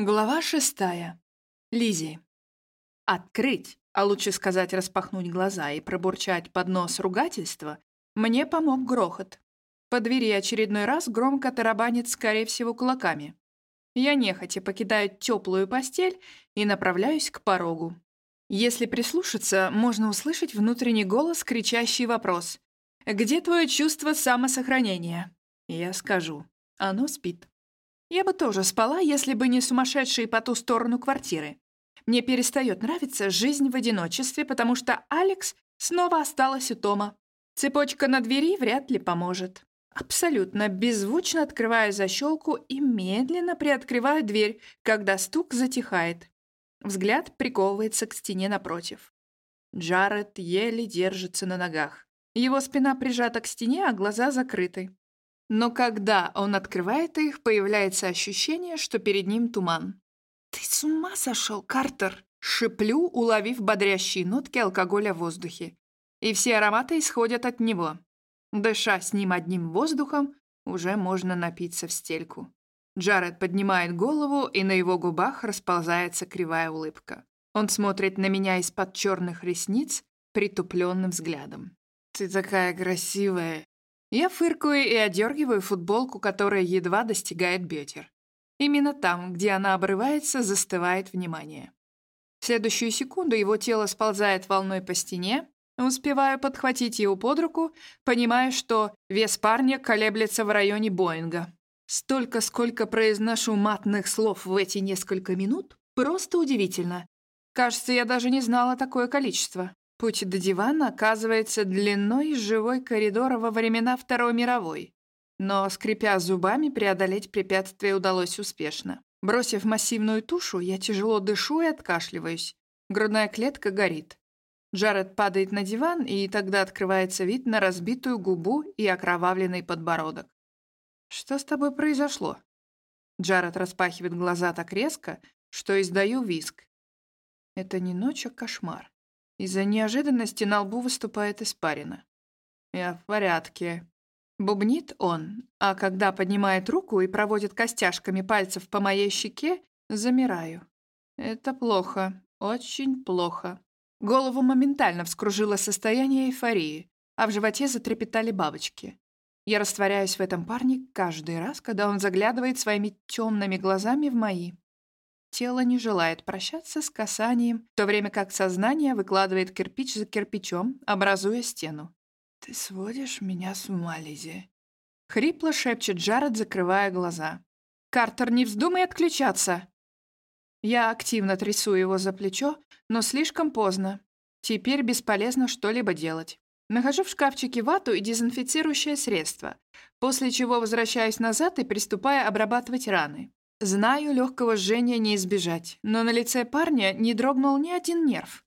Глава шестая. Лизи. Открыть, а лучше сказать распахнуть глаза и пробурчать под нос ругательства, мне помог грохот. По двери очередной раз громко тарабанит, скорее всего, кулаками. Я нехотя покидаю теплую постель и направляюсь к порогу. Если прислушаться, можно услышать внутренний голос, кричащий вопрос. «Где твое чувство самосохранения?» Я скажу. Оно спит. Я бы тоже спала, если бы не сумасшедшие по ту сторону квартиры. Мне перестает нравиться жизнь в одиночестве, потому что Алекс снова осталась у Тома. Цепочка на двери вряд ли поможет. Абсолютно беззвучно открываю защелку и медленно приоткрываю дверь, когда стук затихает. Взгляд приковывается к стене напротив. Джаред еле держится на ногах. Его спина прижата к стене, а глаза закрыты. Но когда он открывает их, появляется ощущение, что перед ним туман. «Ты с ума сошел, Картер?» Шиплю, уловив бодрящие нотки алкоголя в воздухе. И все ароматы исходят от него. Дыша с ним одним воздухом, уже можно напиться в стельку. Джаред поднимает голову, и на его губах расползается кривая улыбка. Он смотрит на меня из-под черных ресниц притупленным взглядом. «Ты такая красивая я фыркаю и одергиваю футболку, которая едва достигает бедер. Именно там, где она обрывается, застывает внимание. В следующую секунду его тело сползает волной по стене, успеваю подхватить его под руку, понимая, что вес парня колеблется в районе Боинга. Столько, сколько произношу матных слов в эти несколько минут, просто удивительно. Кажется, я даже не знала такое количество. Путь до дивана оказывается длиной живой коридора во времена Второй мировой. Но, скрипя зубами, преодолеть препятствие удалось успешно. Бросив массивную тушу, я тяжело дышу и откашливаюсь. Грудная клетка горит. Джаред падает на диван, и тогда открывается вид на разбитую губу и окровавленный подбородок. «Что с тобой произошло?» Джаред распахивает глаза так резко, что издаю виск. Это не ночь, а кошмар. Из-за неожиданности на лбу выступает испарина. «Я в порядке». Бубнит он, а когда поднимает руку и проводит костяшками пальцев по моей щеке, замираю. Это плохо, очень плохо. Голову моментально вскружило состояние эйфории, а в животе затрепетали бабочки. Я растворяюсь в этом парне каждый раз, когда он заглядывает своими темными глазами в мои. Тело не желает прощаться с касанием, в то время как сознание выкладывает кирпич за кирпичом, образуя стену. «Ты сводишь меня с ума, Лизи!» Хрипло шепчет Джаред, закрывая глаза. «Картер, не вздумай отключаться!» Я активно трясу его за плечо, но слишком поздно. Теперь бесполезно что-либо делать. Нахожу в шкафчике вату и дезинфицирующее средство, после чего возвращаюсь назад и приступаю обрабатывать раны. Знаю, легкого жжения не избежать, но на лице парня не дрогнул ни один нерв.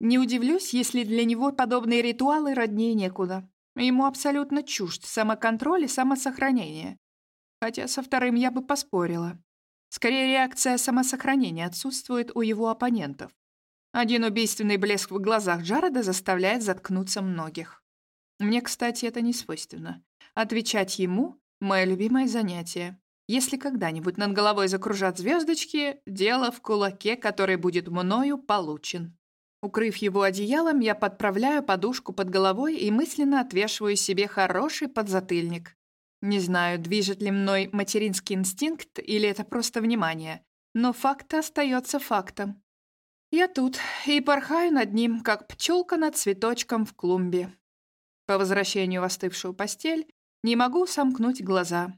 Не удивлюсь, если для него подобные ритуалы роднее некуда. Ему абсолютно чужд самоконтроль и самосохранение. Хотя со вторым я бы поспорила. Скорее, реакция самосохранения отсутствует у его оппонентов. Один убийственный блеск в глазах Джареда заставляет заткнуться многих. Мне, кстати, это не свойственно. Отвечать ему — мое любимое занятие. Если когда-нибудь над головой закружат звездочки, дело в кулаке, который будет мною получен. Укрыв его одеялом, я подправляю подушку под головой и мысленно отвешиваю себе хороший подзатыльник. Не знаю, движет ли мной материнский инстинкт или это просто внимание, но факт остается фактом. Я тут и порхаю над ним, как пчелка над цветочком в клумбе. По возвращению в остывшую постель не могу сомкнуть глаза.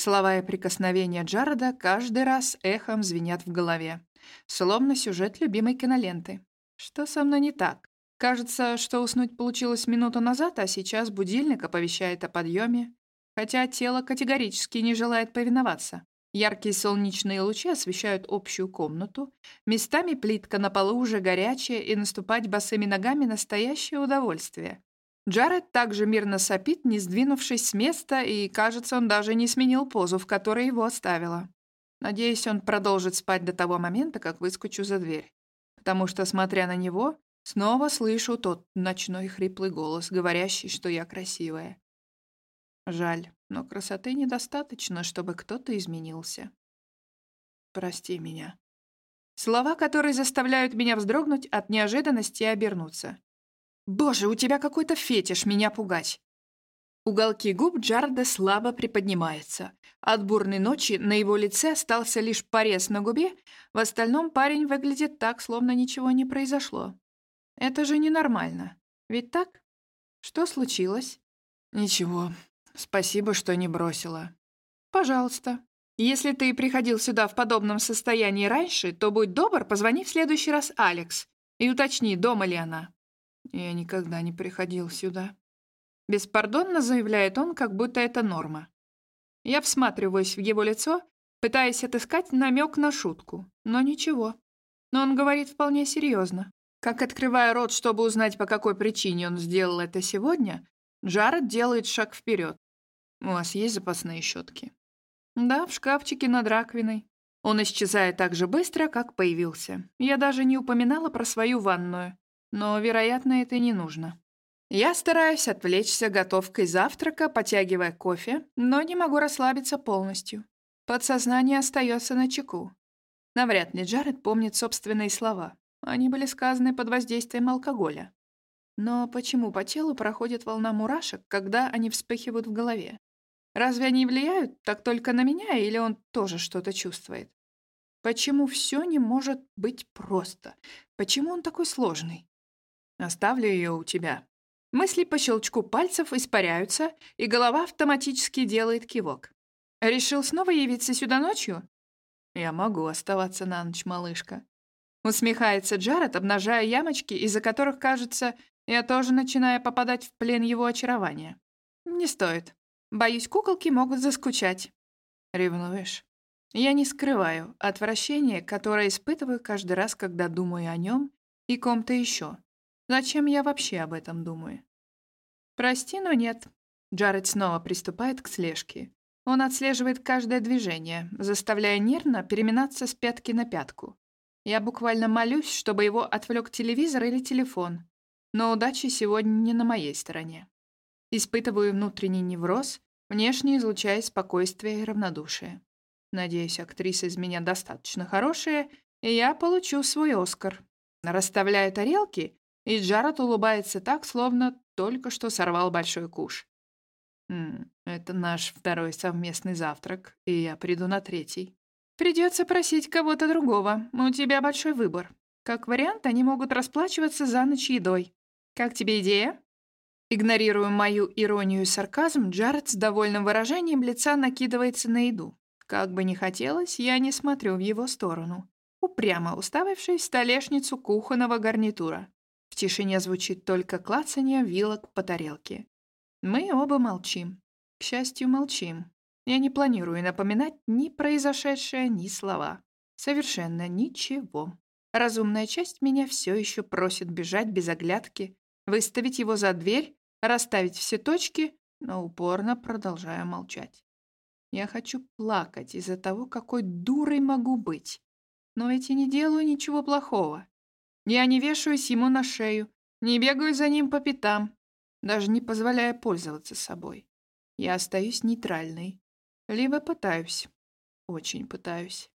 Слова и прикосновения Джареда каждый раз эхом звенят в голове, словно сюжет любимой киноленты. Что со мной не так? Кажется, что уснуть получилось минуту назад, а сейчас будильник оповещает о подъеме, хотя тело категорически не желает повиноваться. Яркие солнечные лучи освещают общую комнату, местами плитка на полу уже горячая, и наступать босыми ногами — настоящее удовольствие. Джаред также мирно сопит, не сдвинувшись с места, и, кажется, он даже не сменил позу, в которой его оставила. Надеюсь, он продолжит спать до того момента, как выскочу за дверь. Потому что, смотря на него, снова слышу тот ночной хриплый голос, говорящий, что я красивая. Жаль, но красоты недостаточно, чтобы кто-то изменился. Прости меня. Слова, которые заставляют меня вздрогнуть от неожиданности и обернуться. Боже, у тебя какой-то фетиш меня пугать. Уголки губ Джарда слабо приподнимаются. От бурной ночи на его лице остался лишь порез на губе, в остальном парень выглядит так, словно ничего не произошло. Это же ненормально. Ведь так? Что случилось? Ничего. Спасибо, что не бросила. Пожалуйста. Если ты приходил сюда в подобном состоянии раньше, то будь добр, позвони в следующий раз Алекс и уточни, дома ли она. Я никогда не приходил сюда. Беспардонно заявляет он, как будто это норма. Я всматриваюсь в его лицо, пытаясь отыскать намек на шутку, но ничего. Но он говорит вполне серьезно. Как открывая рот, чтобы узнать, по какой причине он сделал это сегодня, Джаред делает шаг вперед. «У вас есть запасные щетки?» Да, в шкафчике над раковиной. Он исчезает так же быстро, как появился. Я даже не упоминала про свою ванную. Но, вероятно, это не нужно. Я стараюсь отвлечься готовкой завтрака, потягивая кофе, но не могу расслабиться полностью. Подсознание остается на чеку. Навряд ли Джаред помнит собственные слова. Они были сказаны под воздействием алкоголя. Но почему по телу проходит волна мурашек, когда они вспыхивают в голове? Разве они влияют так только на меня, или он тоже что-то чувствует? Почему все не может быть просто? Почему он такой сложный? Оставлю ее у тебя. Мысли по щелчку пальцев испаряются, и голова автоматически делает кивок. Решил снова явиться сюда ночью? Я могу оставаться на ночь, малышка. Усмехается Джаред, обнажая ямочки, из-за которых, кажется, я тоже начинаю попадать в плен его очарования. Не стоит. Боюсь, куколки могут заскучать. Ревнуешь? Я не скрываю отвращение, которое испытываю каждый раз, когда думаю о нем и ком-то еще. Зачем я вообще об этом думаю? Прости, но нет. Джаред снова приступает к слежке. Он отслеживает каждое движение, заставляя нервно переминаться с пятки на пятку. Я буквально молюсь, чтобы его отвлек телевизор или телефон. Но удача сегодня не на моей стороне. Испытываю внутренний невроз, внешне излучая спокойствие и равнодушие. Надеюсь, актриса из меня достаточно хорошая, и я получу свой Оскар. Расставляю тарелки, и Джаред улыбается так, словно только что сорвал большой куш. «М -м, «Это наш второй совместный завтрак, и я приду на третий. Придется просить кого-то другого, у тебя большой выбор. Как вариант, они могут расплачиваться за ночь едой. Как тебе идея?» Игнорируя мою иронию и сарказм, Джаред с довольным выражением лица накидывается на еду. Как бы ни хотелось, я не смотрю в его сторону, упрямо уставившись в столешницу кухонного гарнитура. Тишине звучит только клацанье вилок по тарелке. Мы оба молчим. К счастью, молчим. Я не планирую напоминать ни произошедшее, ни слова. Совершенно ничего. Разумная часть меня все еще просит бежать без оглядки, выставить его за дверь расставить все точки, но упорно продолжаю молчать. Я хочу плакать из-за того, какой дурой могу быть. Но ведь и не делаю ничего плохого. Я не вешаюсь ему на шею, не бегаю за ним по пятам, даже не позволяя пользоваться собой. Я остаюсь нейтральной. Либо пытаюсь. Очень пытаюсь.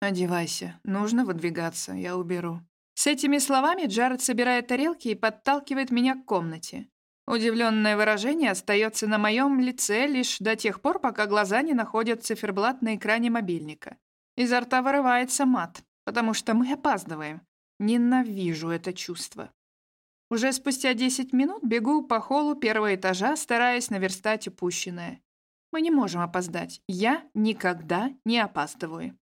«Одевайся. Нужно выдвигаться. Я уберу». С этими словами Джаред собирает тарелки и подталкивает меня к комнате. Удивленное выражение остается на моем лице лишь до тех пор, пока глаза не находят циферблат на экране мобильника. Изо рта вырывается мат, потому что мы опаздываем. Ненавижу это чувство. Уже спустя 10 минут бегу по холлу первого этажа, стараясь наверстать упущенное. Мы не можем опоздать. Я никогда не опаздываю.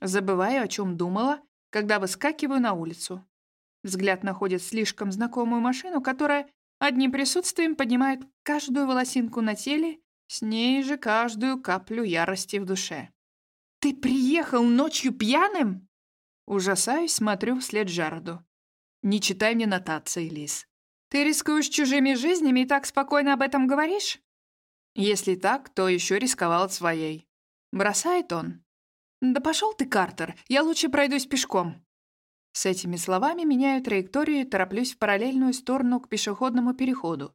Забываю, о чем думала, когда выскакиваю на улицу. Взгляд находит слишком знакомую машину, которая Одним присутствием поднимают каждую волосинку на теле, с ней же каждую каплю ярости в душе. «Ты приехал ночью пьяным?» Ужасаюсь, смотрю вслед Джароду. «Не читай мне нотации, Лис. Ты рискуешь чужими жизнями и так спокойно об этом говоришь?» «Если так, то еще рисковал своей». Бросает он. «Да пошел ты, Картер, я лучше пройдусь пешком». С этими словами меняю траекторию и тороплюсь в параллельную сторону к пешеходному переходу.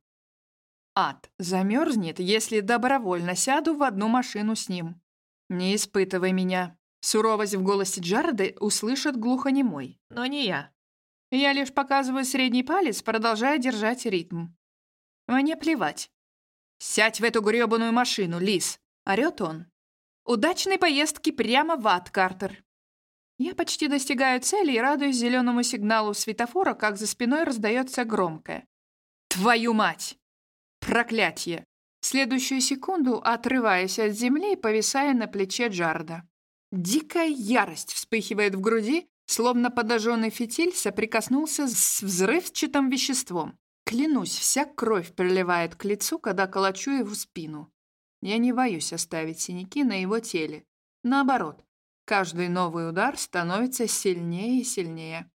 Ад замерзнет, если добровольно сяду в одну машину с ним. Не испытывай меня. Суровость в голосе Джареда услышит глухонемой, но не я. Я лишь показываю средний палец, продолжая держать ритм. Мне плевать. «Сядь в эту грёбаную машину, Лис!» — орёт он. «Удачной поездки прямо в ад, Картер!» Я почти достигаю цели и радуюсь зеленому сигналу светофора, как за спиной раздается громкое. «Твою мать!» «Проклятье!» В следующую секунду, отрываясь от земли, повисая на плече Джарда. Дикая ярость вспыхивает в груди, словно подожженный фитиль соприкоснулся с взрывчатым веществом. Клянусь, вся кровь приливает к лицу, когда колочу его спину. Я не боюсь оставить синяки на его теле. Наоборот, Каждый новый удар становится сильнее и сильнее.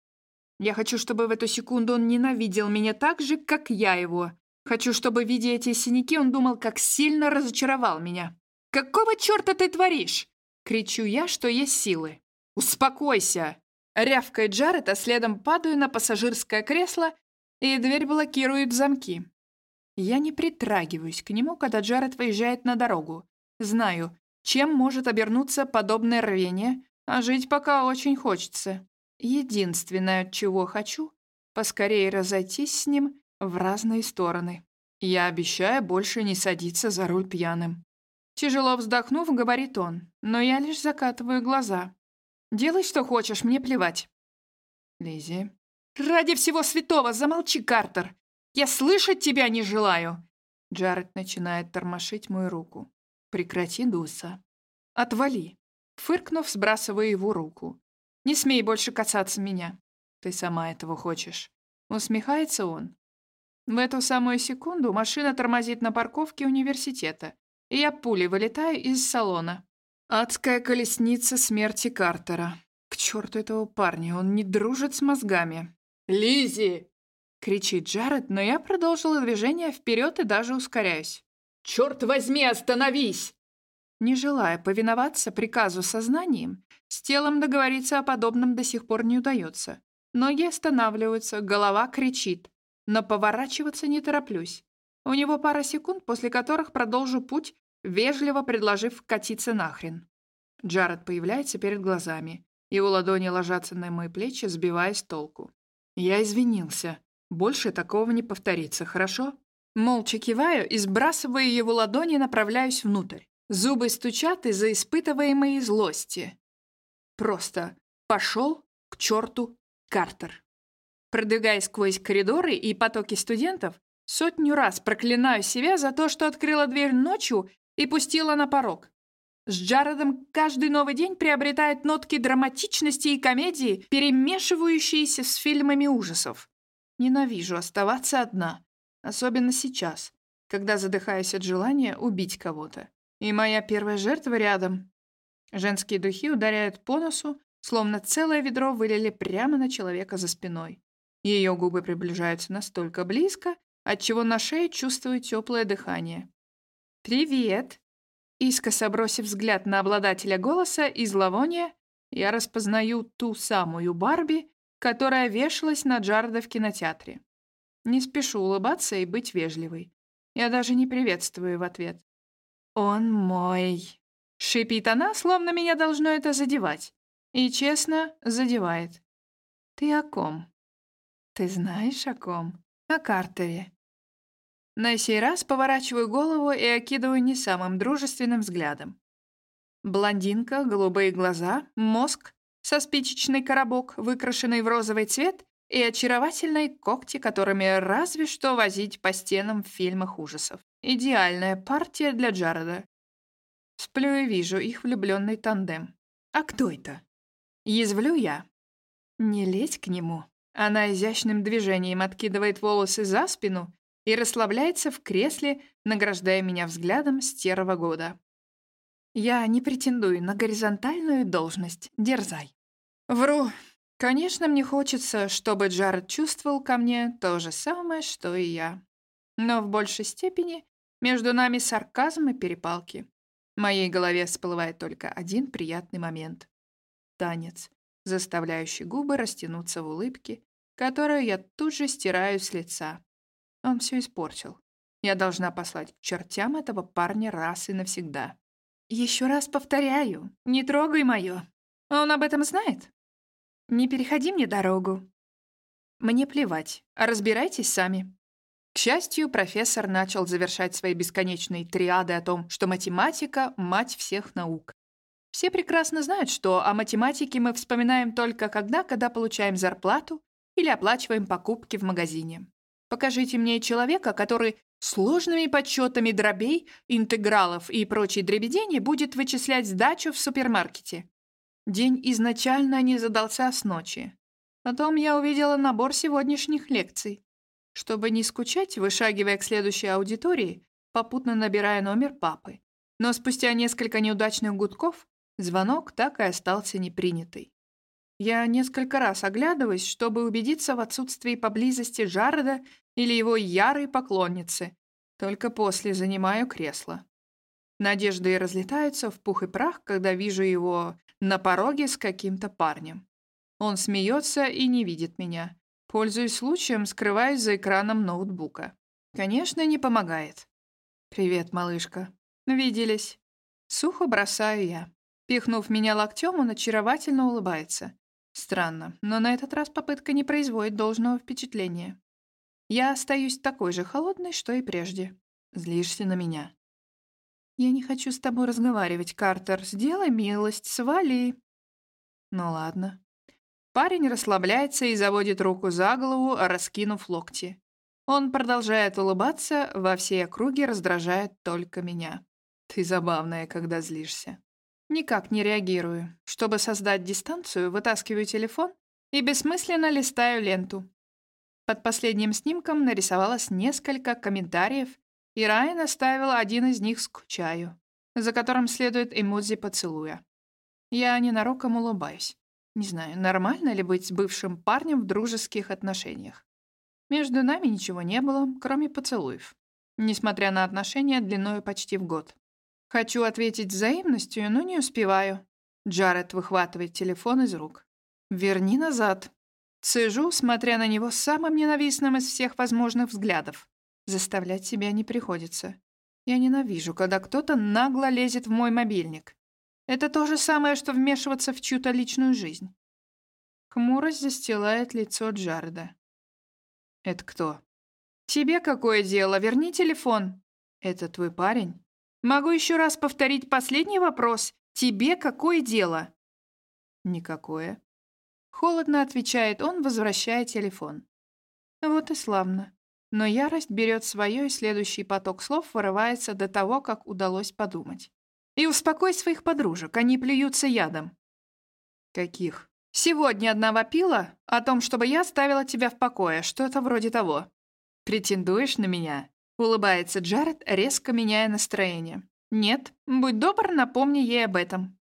Я хочу, чтобы в эту секунду он ненавидел меня так же, как я его. Хочу, чтобы, видя эти синяки, он думал, как сильно разочаровал меня. «Какого черта ты творишь?» Кричу я, что есть силы. «Успокойся!» Рявкает Джаред, а следом падаю на пассажирское кресло, и дверь блокирует замки. Я не притрагиваюсь к нему, когда Джаред выезжает на дорогу. Знаю, чем может обернуться подобное рвение, а жить пока очень хочется. Единственное, чего хочу, поскорее разойтись с ним в разные стороны. Я обещаю больше не садиться за руль пьяным. Тяжело вздохнув, говорит он, но я лишь закатываю глаза. Делай, что хочешь, мне плевать. Лизи. Ради всего святого, замолчи, Картер. Я слышать тебя не желаю. Джаред начинает тормошить мою руку. Прекрати, Дуса. Отвали. Фыркнув, сбрасываю его руку. Не смей больше касаться меня. Ты сама этого хочешь. Усмехается он. В эту самую секунду машина тормозит на парковке университета, и я пулей вылетаю из салона. Адская колесница смерти Картера. К черту этого парня, он не дружит с мозгами. Лизи! кричит Джаред, но я продолжила движение вперед и даже ускоряюсь. «Черт возьми, остановись!» Не желая повиноваться приказу сознанием, с телом договориться о подобном до сих пор не удается. Ноги останавливаются, голова кричит, но поворачиваться не тороплюсь. У него пара секунд, после которых продолжу путь, вежливо предложив катиться нахрен. Джаред появляется перед глазами. Его ладони ложатся на мои плечи, сбивая с толку. Я извинился. Больше такого не повторится, хорошо? Молча киваю и, сбрасывая его ладони, направляюсь внутрь. Зубы стучат из-за испытываемой злости. Просто пошел к черту Картер. Продвигаясь сквозь коридоры и потоки студентов, сотню раз проклинаю себя за то, что открыла дверь ночью и пустила на порог. С Джаредом каждый новый день приобретает нотки драматичности и комедии, перемешивающиеся с фильмами ужасов. Ненавижу оставаться одна. Особенно сейчас, когда задыхаюсь от желания убить кого-то. И моя первая жертва рядом. Женские духи ударяют по носу, словно целое ведро вылили прямо на человека за спиной. Ее губы приближаются настолько близко, отчего на шее чувствую теплое дыхание. «Привет!» Искоса бросив взгляд на обладателя голоса и зловония, я распознаю ту самую Барби, которая вешалась на Джарда в кинотеатре. Не спешу улыбаться и быть вежливой. Я даже не приветствую в ответ. «Он мой!» Шипит она, словно меня должно это задевать. И, честно, задевает. «Ты о ком?» «Ты знаешь о ком?» «О Картере». На сей раз поворачиваю голову и окидываю не самым дружественным взглядом. Блондинка, голубые глаза, мозг, со спичечный коробок, выкрашенный в розовый цвет и очаровательные когти, которыми разве что возить по стенам в фильмах ужасов. Идеальная партия для Джареда. Сплю и вижу их влюбленный тандем. А кто это? Язвлю я. Не лезь к нему. Она изящным движением откидывает волосы за спину и расслабляется в кресле, награждая меня взглядом стерва года. Я не претендую на горизонтальную должность. Дерзай. Вру. Конечно, мне хочется, чтобы Джаред чувствовал ко мне то же самое, что и я. Но в большей степени между нами сарказм и перепалки. В моей голове всплывает только один приятный момент. Танец, заставляющий губы растянуться в улыбке, которую я тут же стираю с лица. Он все испортил. Я должна послать к чертям этого парня раз и навсегда. Еще раз повторяю, не трогай мое. Он об этом знает? Не переходи мне дорогу. Мне плевать, разбирайтесь сами. К счастью, профессор начал завершать свои бесконечные триады о том, что математика — мать всех наук. Все прекрасно знают, что о математике мы вспоминаем только когда, когда получаем зарплату или оплачиваем покупки в магазине. Покажите мне человека, который сложными подсчетами дробей, интегралов и прочей дребедени будет вычислять сдачу в супермаркете. День изначально не задался с ночи. Потом я увидела набор сегодняшних лекций. Чтобы не скучать, вышагивая к следующей аудитории, попутно набирая номер папы. Но спустя несколько неудачных гудков звонок так и остался непринятый. Я несколько раз оглядываюсь, чтобы убедиться в отсутствии поблизости Джареда или его ярой поклонницы. Только после занимаю кресло. Надежды разлетаются в пух и прах, когда вижу его на пороге с каким-то парнем. Он смеется и не видит меня. Пользуясь случаем, скрываюсь за экраном ноутбука. Конечно, не помогает. «Привет, малышка. Виделись». Сухо бросаю я. Пихнув меня локтем, он очаровательно улыбается. Странно, но на этот раз попытка не производит должного впечатления. Я остаюсь такой же холодной, что и прежде. Злишься на меня. Я не хочу с тобой разговаривать, Картер. Сделай милость, свали. Ну ладно. Парень расслабляется и заводит руку за голову, раскинув локти. Он продолжает улыбаться, во всей округе раздражает только меня. Ты забавная, когда злишься. Никак не реагирую. Чтобы создать дистанцию, вытаскиваю телефон и бессмысленно листаю ленту. Под последним снимком нарисовалось несколько комментариев, и Райан оставил один из них «скучаю», за которым следует эмодзи поцелуя. Я ненароком улыбаюсь. Не знаю, нормально ли быть с бывшим парнем в дружеских отношениях. Между нами ничего не было, кроме поцелуев. Несмотря на отношения длиною почти в год. Хочу ответить взаимностью, но не успеваю. Джаред выхватывает телефон из рук. «Верни назад». Цежу, смотря на него самым ненавистным из всех возможных взглядов. Заставлять себя не приходится. Я ненавижу, когда кто-то нагло лезет в мой мобильник. Это то же самое, что вмешиваться в чью-то личную жизнь. Хмурость застилает лицо Джареда. «Это кто?» «Тебе какое дело? Верни телефон». «Это твой парень?» Могу еще раз повторить последний вопрос. Тебе какое дело? Никакое. Холодно отвечает он, возвращая телефон. Вот и славно. Но ярость берет свое, и следующий поток слов вырывается до того, как удалось подумать. И успокой своих подружек, они плюются ядом. Каких? Сегодня одна вопила о том, чтобы я оставила тебя в покое, что-то вроде того. Претендуешь на меня? Улыбается Джаред, резко меняя настроение. «Нет, будь добр, напомни ей об этом».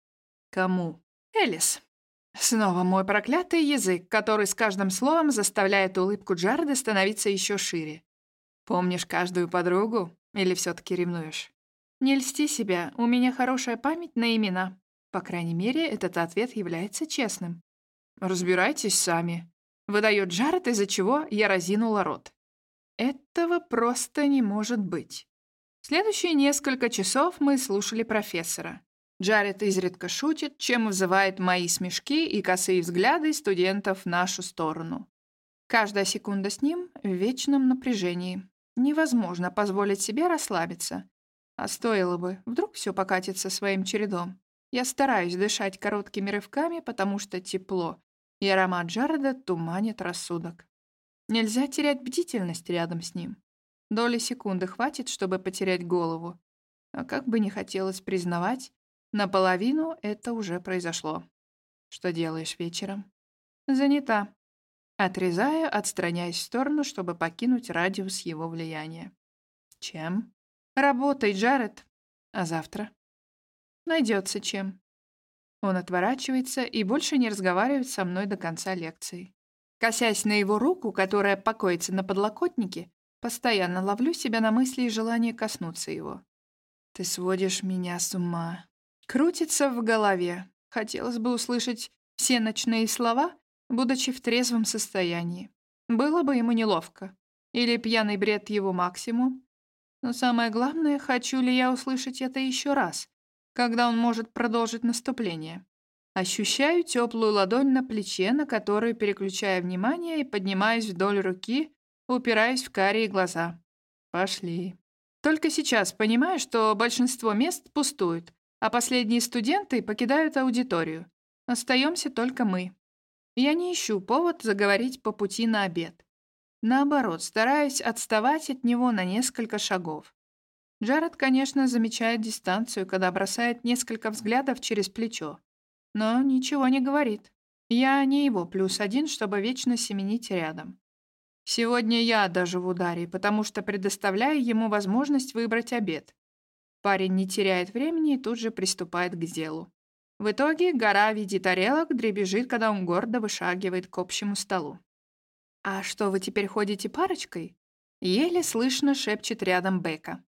«Кому?» «Элис». Снова мой проклятый язык, который с каждым словом заставляет улыбку Джареда становиться еще шире. «Помнишь каждую подругу? Или все-таки ревнуешь?» «Не льсти себя, у меня хорошая память на имена». По крайней мере, этот ответ является честным. «Разбирайтесь сами», — выдает Джаред, из-за чего я разинула рот. Этого просто не может быть. Следующие несколько часов мы слушали профессора. Джаред изредка шутит, чем вызывает мои смешки и косые взгляды студентов в нашу сторону. Каждая секунда с ним в вечном напряжении. Невозможно позволить себе расслабиться. А стоило бы, вдруг все покатится своим чередом. Я стараюсь дышать короткими рывками, потому что тепло, и аромат Джареда туманит рассудок. Нельзя терять бдительность рядом с ним. Доли секунды хватит, чтобы потерять голову. А как бы не хотелось признавать, наполовину это уже произошло. Что делаешь вечером? Занята. Отрезаю, отстраняясь в сторону, чтобы покинуть радиус его влияния. Чем? Работай, Джаред. А завтра? Найдется чем. Он отворачивается и больше не разговаривает со мной до конца лекции. Косясь на его руку, которая покоится на подлокотнике, постоянно ловлю себя на мысли и желание коснуться его. «Ты сводишь меня с ума». Крутится в голове. Хотелось бы услышать все ночные слова, будучи в трезвом состоянии. Было бы ему неловко. Или пьяный бред его максимум. Но самое главное, хочу ли я услышать это еще раз, когда он может продолжить наступление. Ощущаю теплую ладонь на плече, на которую переключаю внимание и поднимаюсь вдоль руки, упираясь в карие глаза. Пошли. Только сейчас понимаю, что большинство мест пустуют, а последние студенты покидают аудиторию. Остаемся только мы. Я не ищу повод заговорить по пути на обед. Наоборот, стараюсь отставать от него на несколько шагов. Джаред, конечно, замечает дистанцию, когда бросает несколько взглядов через плечо. Но ничего не говорит. Я не его плюс один, чтобы вечно семенить рядом. Сегодня я даже в ударе, потому что предоставляю ему возможность выбрать обед. Парень не теряет времени и тут же приступает к делу. В итоге гора в виде тарелок дребезжит, когда он гордо вышагивает к общему столу. «А что, вы теперь ходите парочкой?» Еле слышно шепчет рядом Бека.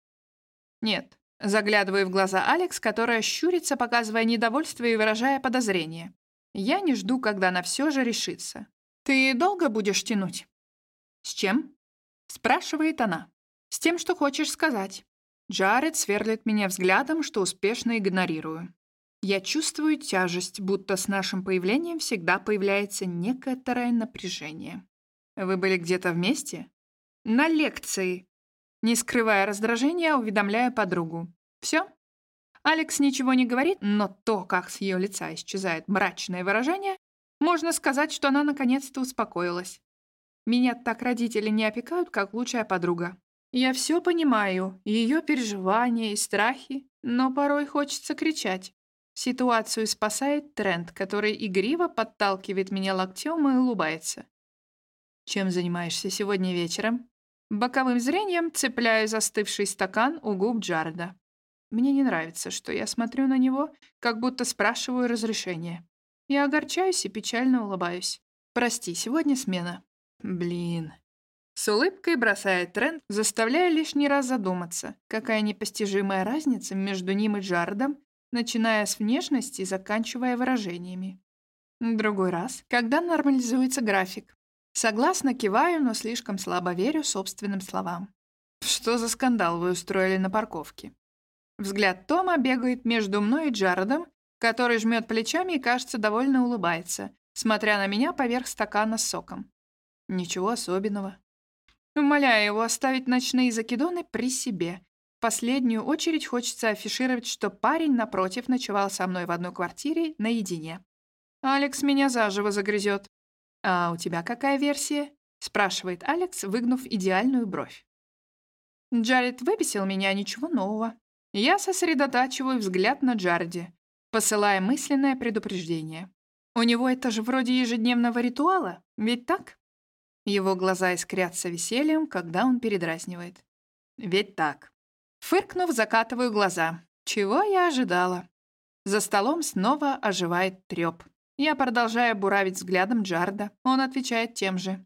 «Нет». Заглядываю в глаза Алекс, которая щурится, показывая недовольство и выражая подозрение. Я не жду, когда она все же решится. «Ты долго будешь тянуть?» «С чем?» Спрашивает она. «С тем, что хочешь сказать». Джаред сверлит меня взглядом, что успешно игнорирую. Я чувствую тяжесть, будто с нашим появлением всегда появляется некоторое напряжение. Вы были где-то вместе? На лекции. Не скрывая раздражения, уведомляю подругу. Все? Алекс ничего не говорит, но то, как с ее лица исчезает мрачное выражение, можно сказать, что она наконец-то успокоилась. Меня так родители не опекают, как лучшая подруга. Я все понимаю, ее переживания и страхи, но порой хочется кричать. Ситуацию спасает тренд, который игриво подталкивает меня локтем и улыбается. «Чем занимаешься сегодня вечером?» Боковым зрением цепляю застывший стакан у губ Джарда. Мне не нравится, что я смотрю на него, как будто спрашиваю разрешения. Я огорчаюсь и печально улыбаюсь. «Прости, сегодня смена». «Блин». С улыбкой бросает тренд, заставляя лишний раз задуматься, какая непостижимая разница между ним и Джардом начиная с внешности и заканчивая выражениями. Другой раз, когда нормализуется график. Согласно киваю, но слишком слабо верю собственным словам. Что за скандал вы устроили на парковке? Взгляд Тома бегает между мной и Джаредом, который жмет плечами и, кажется, довольно улыбается, смотря на меня поверх стакана с соком. Ничего особенного. Умоляю его оставить ночные закидоны при себе последнюю очередь хочется афишировать, что парень напротив ночевал со мной в одной квартире наедине. «Алекс меня заживо загрызет». «А у тебя какая версия?» — спрашивает Алекс, выгнув идеальную бровь. Джаред выписал меня, ничего нового. Я сосредотачиваю взгляд на Джареде, посылая мысленное предупреждение. У него это же вроде ежедневного ритуала, ведь так? Его глаза искрятся весельем, когда он передразнивает. Ведь так. Фыркнув, закатываю глаза. Чего я ожидала? За столом снова оживает трёп. Я продолжаю буравить взглядом Джарда. Он отвечает тем же.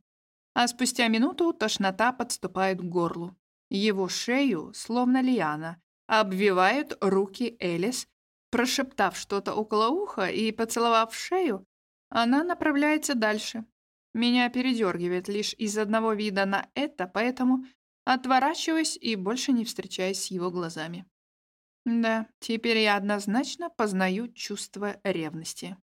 А спустя минуту тошнота подступает к горлу. Его шею, словно лиана, обвивают руки Элис. Прошептав что-то около уха и поцеловав шею, она направляется дальше. Меня передергивает лишь из одного вида на это, поэтому Отворачиваюсь и больше не встречаюсь с его глазами. Да, теперь я однозначно познаю чувство ревности.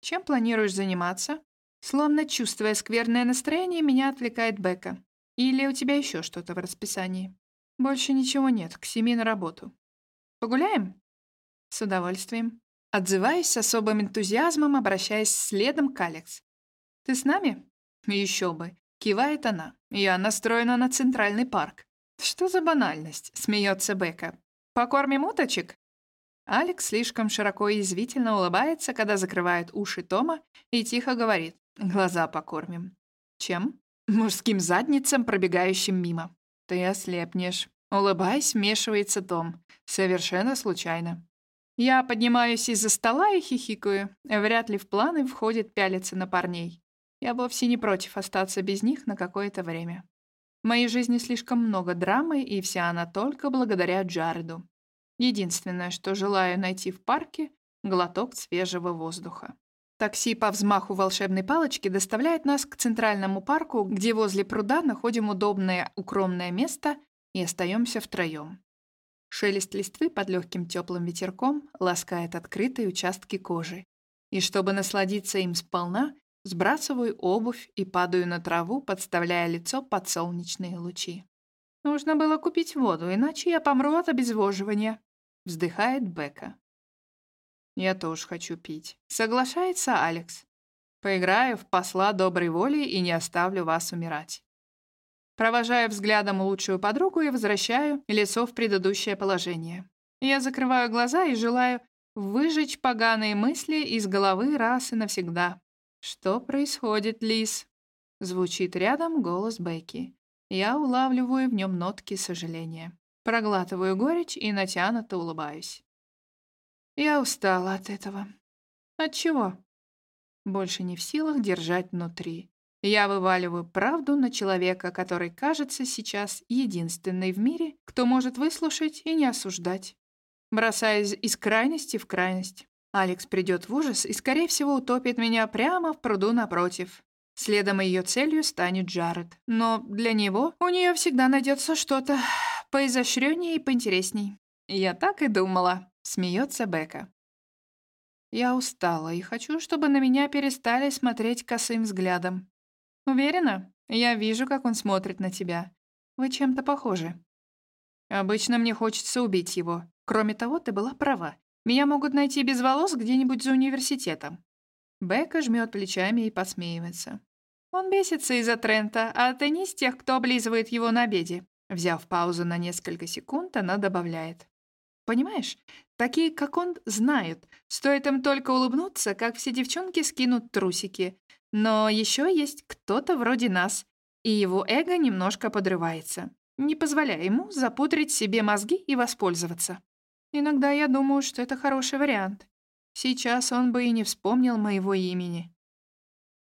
Чем планируешь заниматься? Словно чувствуя скверное настроение, меня отвлекает Бека. Или у тебя еще что-то в расписании? Больше ничего нет, к семи на работу. Погуляем? С удовольствием. Отзываюсь с особым энтузиазмом, обращаясь следом к Алекс. Ты с нами? Еще бы. Кивает она. Я настроена на центральный парк. Что за банальность? Смеется Бека. Покормим уточек? Алекс слишком широко и извительно улыбается, когда закрывает уши Тома и тихо говорит. Глаза покормим. Чем? Мужским задницам, пробегающим мимо. Ты ослепнешь. Улыбаясь, вмешивается Том. Совершенно случайно. Я поднимаюсь из-за стола и хихикаю. Вряд ли в планы входит пялиться на парней. Я вовсе не против остаться без них на какое-то время. В моей жизни слишком много драмы, и вся она только благодаря Джареду. Единственное, что желаю найти в парке — глоток свежего воздуха. Такси по взмаху волшебной палочки доставляет нас к центральному парку, где возле пруда находим удобное укромное место и остаемся втроем. Шелест листвы под легким теплым ветерком ласкает открытые участки кожи. И чтобы насладиться им сполна, сбрасываю обувь и падаю на траву, подставляя лицо под солнечные лучи. «Нужно было купить воду, иначе я помру от обезвоживания», — вздыхает Бека. «Я тоже хочу пить». Соглашается Алекс. «Поиграю в посла доброй воли и не оставлю вас умирать». Провожаю взглядом лучшую подругу и возвращаю лицо в предыдущее положение. Я закрываю глаза и желаю выжечь поганые мысли из головы раз и навсегда. «Что происходит, Лис?» Звучит рядом голос Бекки. Я улавливаю в нем нотки сожаления. Проглатываю горечь и натянуто улыбаюсь. Я устала от этого. От чего? Больше не в силах держать внутри. Я вываливаю правду на человека, который кажется сейчас единственный в мире, кто может выслушать и не осуждать. Бросаясь из крайности в крайность. Алекс придет в ужас и, скорее всего, утопит меня прямо в пруду напротив. Следом ее целью станет Джаред. Но для него у нее всегда найдется что-то поизощреннее и поинтересней. Я так и думала. Смеется Бека. Я устала и хочу, чтобы на меня перестали смотреть косым взглядом. Уверена? Я вижу, как он смотрит на тебя. Вы чем-то похожи. Обычно мне хочется убить его. Кроме того, ты была права. Меня могут найти без волос где-нибудь за университетом. Бека жмет плечами и посмеивается. Он бесится из-за Трента, а ты не из тех, кто облизывает его на обеде. Взяв паузу на несколько секунд, она добавляет. Понимаешь, такие, как он, знают. Стоит им только улыбнуться, как все девчонки скинут трусики. Но еще есть кто-то вроде нас, и его эго немножко подрывается. Не позволяя ему запудрить себе мозги и воспользоваться. Иногда я думаю, что это хороший вариант. Сейчас он бы и не вспомнил моего имени.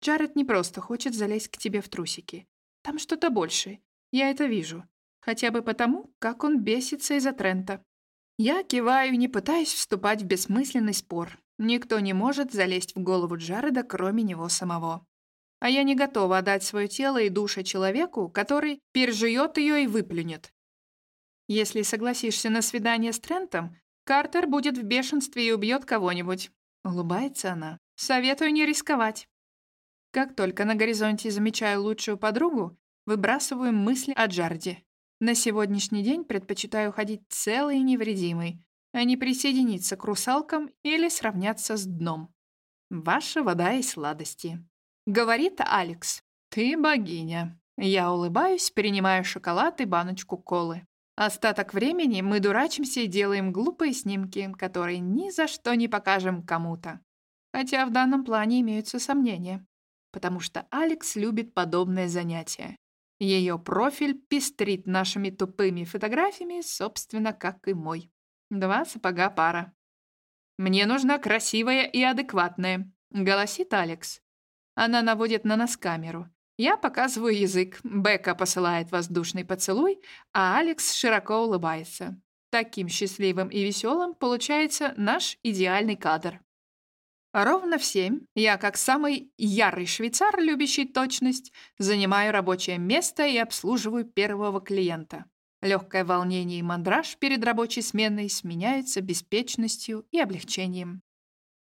Джаред не просто хочет залезть к тебе в трусики. Там что-то большее. Я это вижу. Хотя бы потому, как он бесится из-за Трента. Я киваю, не пытаясь вступать в бессмысленный спор. Никто не может залезть в голову Джареда, кроме него самого. А я не готова отдать свое тело и душу человеку, который пережует ее и выплюнет. Если согласишься на свидание с Трентом, Картер будет в бешенстве и убьет кого-нибудь. Улыбается она. Советую не рисковать. Как только на горизонте замечаю лучшую подругу, выбрасываю мысли о Джарде. На сегодняшний день предпочитаю ходить целый и невредимый, а не присоединиться к русалкам или сравняться с дном. Ваша вода и сладости. Говорит Алекс. Ты богиня. Я улыбаюсь, принимаю шоколад и баночку колы. Остаток времени мы дурачимся и делаем глупые снимки, которые ни за что не покажем кому-то. Хотя в данном плане имеются сомнения, потому что Алекс любит подобное занятие. Ее профиль пестрит нашими тупыми фотографиями, собственно, как и мой. Два сапога пара. «Мне нужна красивая и адекватная», — голосит Алекс. Она наводит на нас камеру. Я показываю язык, Бека посылает воздушный поцелуй, а Алекс широко улыбается. Таким счастливым и веселым получается наш идеальный кадр. Ровно в семь я, как самый ярый швейцар, любящий точность, занимаю рабочее место и обслуживаю первого клиента. Легкое волнение и мандраж перед рабочей сменой сменяются беспечностью и облегчением.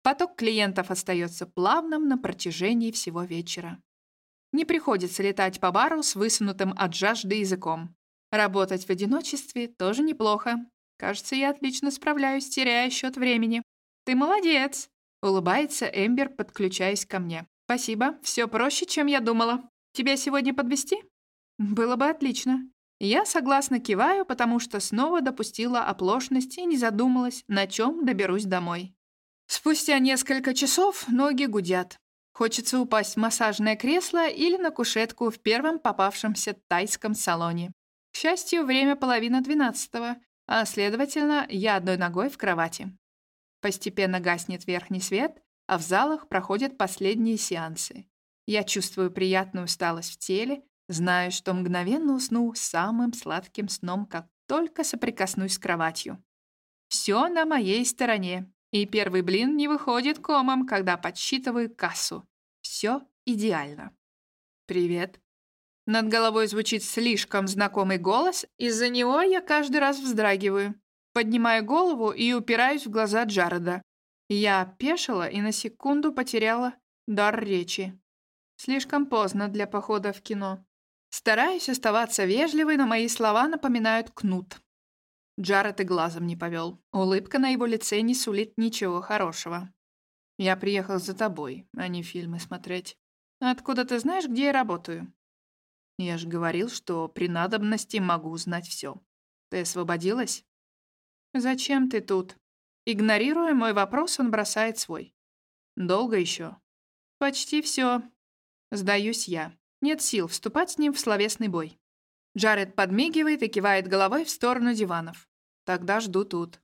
Поток клиентов остается плавным на протяжении всего вечера. Не приходится летать по бару с высунутым от жажды языком. Работать в одиночестве тоже неплохо. Кажется, я отлично справляюсь, теряя счет времени. Ты молодец. Улыбается Эмбер, подключаясь ко мне. «Спасибо, все проще, чем я думала. Тебя сегодня подвести? «Было бы отлично». Я согласно киваю, потому что снова допустила оплошность и не задумалась, на чем доберусь домой. Спустя несколько часов ноги гудят. Хочется упасть в массажное кресло или на кушетку в первом попавшемся тайском салоне. К счастью, время половина двенадцатого, а, следовательно, я одной ногой в кровати. Постепенно гаснет верхний свет, а в залах проходят последние сеансы. Я чувствую приятную усталость в теле, знаю, что мгновенно усну самым сладким сном, как только соприкоснусь с кроватью. Все на моей стороне, и первый блин не выходит комом, когда подсчитываю кассу. Все идеально. «Привет». Над головой звучит слишком знакомый голос, из-за него я каждый раз вздрагиваю. Поднимаю голову и упираюсь в глаза Джареда. Я опешила и на секунду потеряла дар речи. Слишком поздно для похода в кино. Стараюсь оставаться вежливой, но мои слова напоминают кнут. Джаред и глазом не повел. Улыбка на его лице не сулит ничего хорошего. Я приехал за тобой, а не фильмы смотреть. Откуда ты знаешь, где я работаю? Я же говорил, что при надобности могу узнать все. Ты освободилась? Зачем ты тут? Игнорируя мой вопрос, он бросает свой. Долго еще? Почти все. Сдаюсь я. Нет сил вступать с ним в словесный бой. Джаред подмигивает и кивает головой в сторону диванов. Тогда жду тут.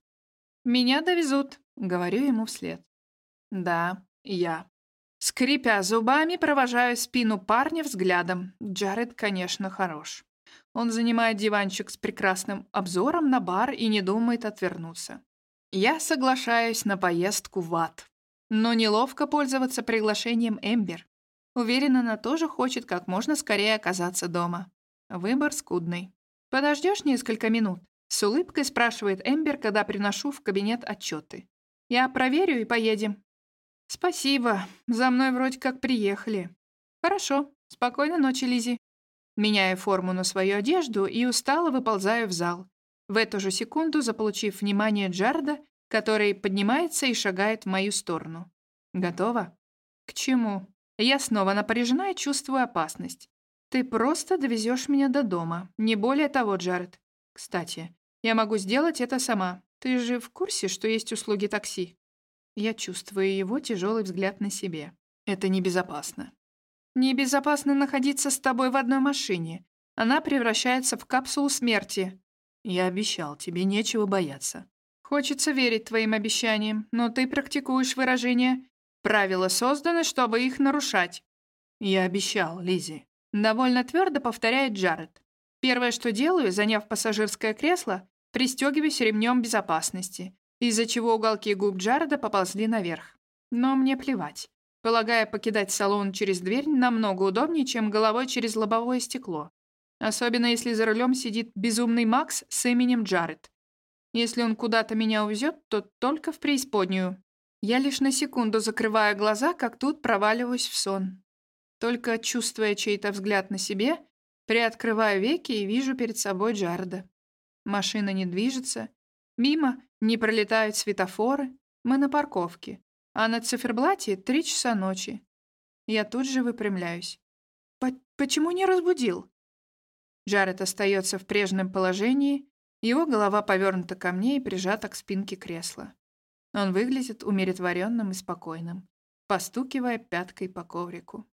«Меня довезут», — говорю ему вслед. «Да, я». Скрипя зубами, провожаю спину парня взглядом. Джаред, конечно, хорош. Он занимает диванчик с прекрасным обзором на бар и не думает отвернуться. Я соглашаюсь на поездку в ад. Но неловко пользоваться приглашением Эмбер. Уверена, она тоже хочет как можно скорее оказаться дома. Выбор скудный. «Подождешь несколько минут?» С улыбкой спрашивает Эмбер, когда приношу в кабинет отчеты. «Я проверю и поедем». «Спасибо. За мной вроде как приехали». «Хорошо. Спокойной ночи, Лизи. Меняю форму на свою одежду и устало выползаю в зал. В эту же секунду заполучив внимание Джарда, который поднимается и шагает в мою сторону. «Готова?» «К чему?» Я снова напряжена и чувствую опасность. Ты просто довезешь меня до дома, не более того, Джаред. Кстати, я могу сделать это сама. Ты же в курсе, что есть услуги такси? Я чувствую его тяжелый взгляд на себе. Это небезопасно. Небезопасно находиться с тобой в одной машине. Она превращается в капсулу смерти. Я обещал, тебе нечего бояться. Хочется верить твоим обещаниям, но ты практикуешь выражение Правила созданы, чтобы их нарушать. Я обещал, Лизи. Довольно твердо повторяет Джаред. Первое, что делаю, заняв пассажирское кресло, пристегиваюсь ремнем безопасности, из-за чего уголки губ Джареда поползли наверх. Но мне плевать. Полагаю, покидать салон через дверь намного удобнее, чем головой через лобовое стекло. Особенно если за рулем сидит безумный Макс с именем Джаред. Если он куда-то меня увезет, то только в преисподнюю. Я лишь на секунду закрываю глаза, как тут проваливаюсь в сон. Только чувствуя чей-то взгляд на себе, приоткрываю веки и вижу перед собой Джарда. Машина не движется, мимо не пролетают светофоры, мы на парковке, а на циферблате три часа ночи. Я тут же выпрямляюсь. «Почему не разбудил?» Джаред остается в прежнем положении, его голова повернута ко мне и прижата к спинке кресла. Он выглядит умиротворенным и спокойным, постукивая пяткой по коврику.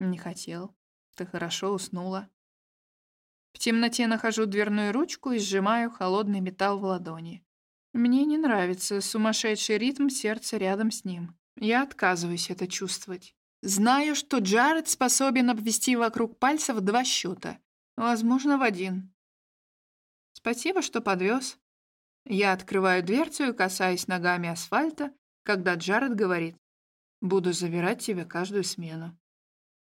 Не хотел. Ты хорошо уснула. В темноте нахожу дверную ручку и сжимаю холодный металл в ладони. Мне не нравится сумасшедший ритм сердца рядом с ним. Я отказываюсь это чувствовать. Знаю, что Джаред способен обвести вокруг пальцев два счета. Возможно, в один. Спасибо, что подвез. Я открываю дверцу и касаюсь ногами асфальта, когда Джаред говорит «Буду забирать тебя каждую смену».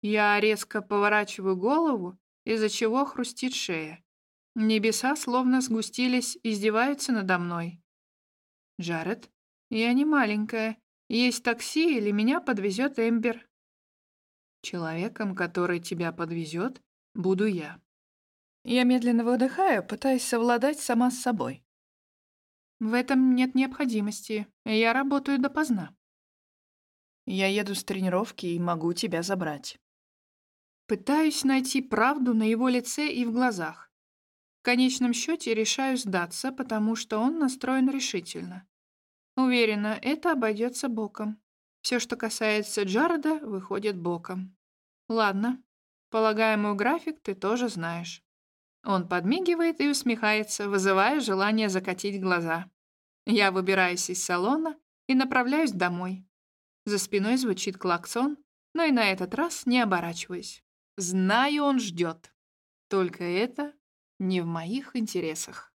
Я резко поворачиваю голову, из-за чего хрустит шея. Небеса словно сгустились, издеваются надо мной. «Джаред, я не маленькая. Есть такси или меня подвезет Эмбер?» «Человеком, который тебя подвезет, буду я». Я медленно выдыхаю, пытаясь совладать сама с собой. В этом нет необходимости. Я работаю допоздна. Я еду с тренировки и могу тебя забрать. Пытаюсь найти правду на его лице и в глазах. В конечном счете решаю сдаться, потому что он настроен решительно. Уверена, это обойдется боком. Все, что касается Джареда, выходит боком. Ладно, полагаемый график ты тоже знаешь. Он подмигивает и усмехается, вызывая желание закатить глаза. Я выбираюсь из салона и направляюсь домой. За спиной звучит клаксон, но и на этот раз не оборачиваюсь. Знаю, он ждет. Только это не в моих интересах.